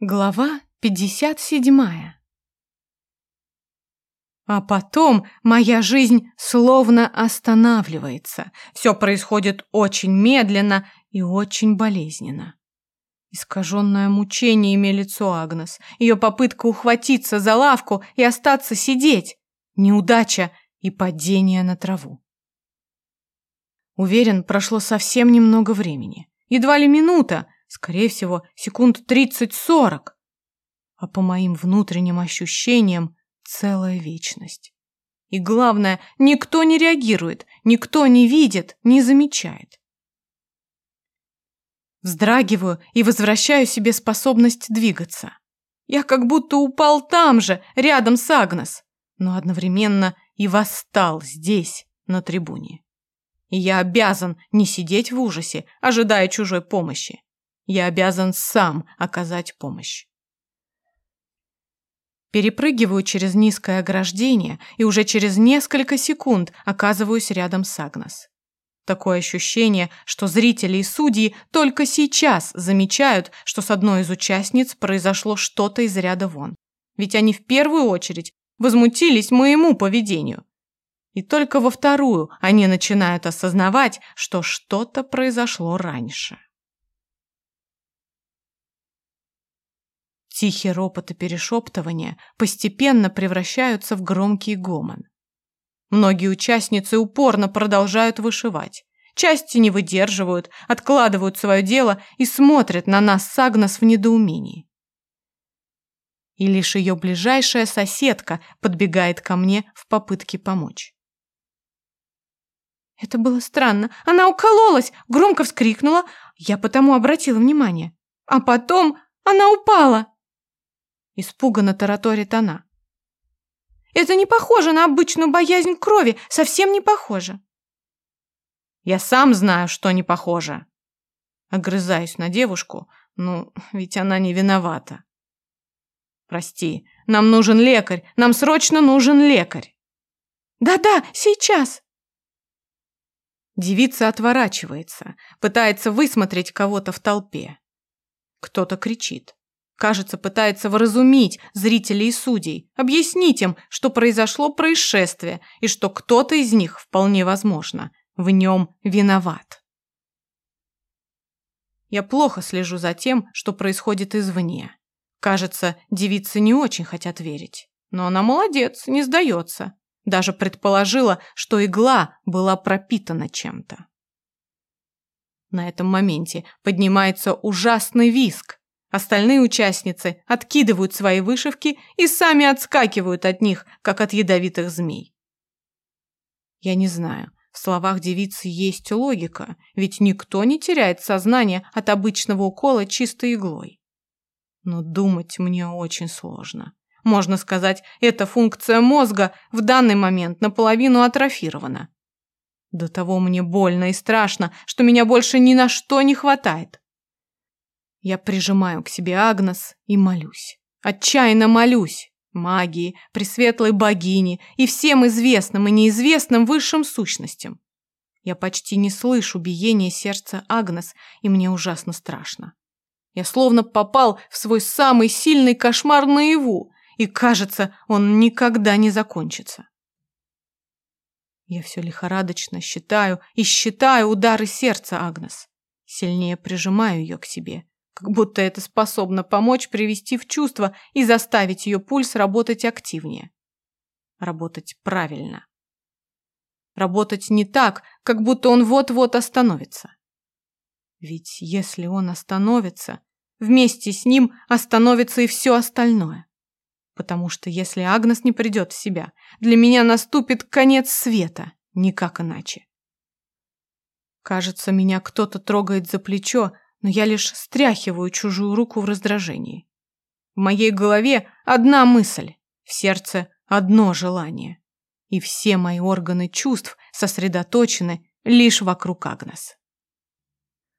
Глава 57 А потом моя жизнь словно останавливается. Все происходит очень медленно и очень болезненно. Искаженное мучениями лицо Агнес, ее попытка ухватиться за лавку и остаться сидеть, неудача и падение на траву. Уверен, прошло совсем немного времени. Едва ли минута, Скорее всего, секунд 30-40. А по моим внутренним ощущениям, целая вечность. И главное, никто не реагирует, никто не видит, не замечает. Вздрагиваю и возвращаю себе способность двигаться. Я как будто упал там же, рядом с Агнес, но одновременно и восстал здесь, на трибуне. И я обязан не сидеть в ужасе, ожидая чужой помощи. Я обязан сам оказать помощь. Перепрыгиваю через низкое ограждение и уже через несколько секунд оказываюсь рядом с Агнес. Такое ощущение, что зрители и судьи только сейчас замечают, что с одной из участниц произошло что-то из ряда вон. Ведь они в первую очередь возмутились моему поведению. И только во вторую они начинают осознавать, что что-то произошло раньше. Тихий ропот и перешептывания постепенно превращаются в громкий гомон. Многие участницы упорно продолжают вышивать. Части не выдерживают, откладывают свое дело и смотрят на нас с Агнес в недоумении. И лишь ее ближайшая соседка подбегает ко мне в попытке помочь. Это было странно. Она укололась, громко вскрикнула, я потому обратила внимание. А потом она упала. Испуганно тараторит она. Это не похоже на обычную боязнь крови, совсем не похоже. Я сам знаю, что не похоже. Огрызаюсь на девушку, ну, ведь она не виновата. Прости, нам нужен лекарь, нам срочно нужен лекарь. Да-да, сейчас. Девица отворачивается, пытается высмотреть кого-то в толпе. Кто-то кричит. Кажется, пытается вразумить зрителей и судей, объяснить им, что произошло происшествие и что кто-то из них, вполне возможно, в нем виноват. Я плохо слежу за тем, что происходит извне. Кажется, девицы не очень хотят верить. Но она молодец, не сдается. Даже предположила, что игла была пропитана чем-то. На этом моменте поднимается ужасный виск, Остальные участницы откидывают свои вышивки и сами отскакивают от них, как от ядовитых змей. Я не знаю, в словах девицы есть логика, ведь никто не теряет сознание от обычного укола чистой иглой. Но думать мне очень сложно. Можно сказать, эта функция мозга в данный момент наполовину атрофирована. До того мне больно и страшно, что меня больше ни на что не хватает. Я прижимаю к себе Агнес и молюсь. Отчаянно молюсь. Магии, пресветлой богини и всем известным и неизвестным высшим сущностям. Я почти не слышу биения сердца Агнес, и мне ужасно страшно. Я словно попал в свой самый сильный кошмар наяву, и, кажется, он никогда не закончится. Я все лихорадочно считаю и считаю удары сердца Агнес. Сильнее прижимаю ее к себе как будто это способно помочь привести в чувство и заставить ее пульс работать активнее. Работать правильно. Работать не так, как будто он вот-вот остановится. Ведь если он остановится, вместе с ним остановится и все остальное. Потому что если Агнес не придет в себя, для меня наступит конец света, никак иначе. Кажется, меня кто-то трогает за плечо, но я лишь стряхиваю чужую руку в раздражении. В моей голове одна мысль, в сердце одно желание. И все мои органы чувств сосредоточены лишь вокруг Агнес.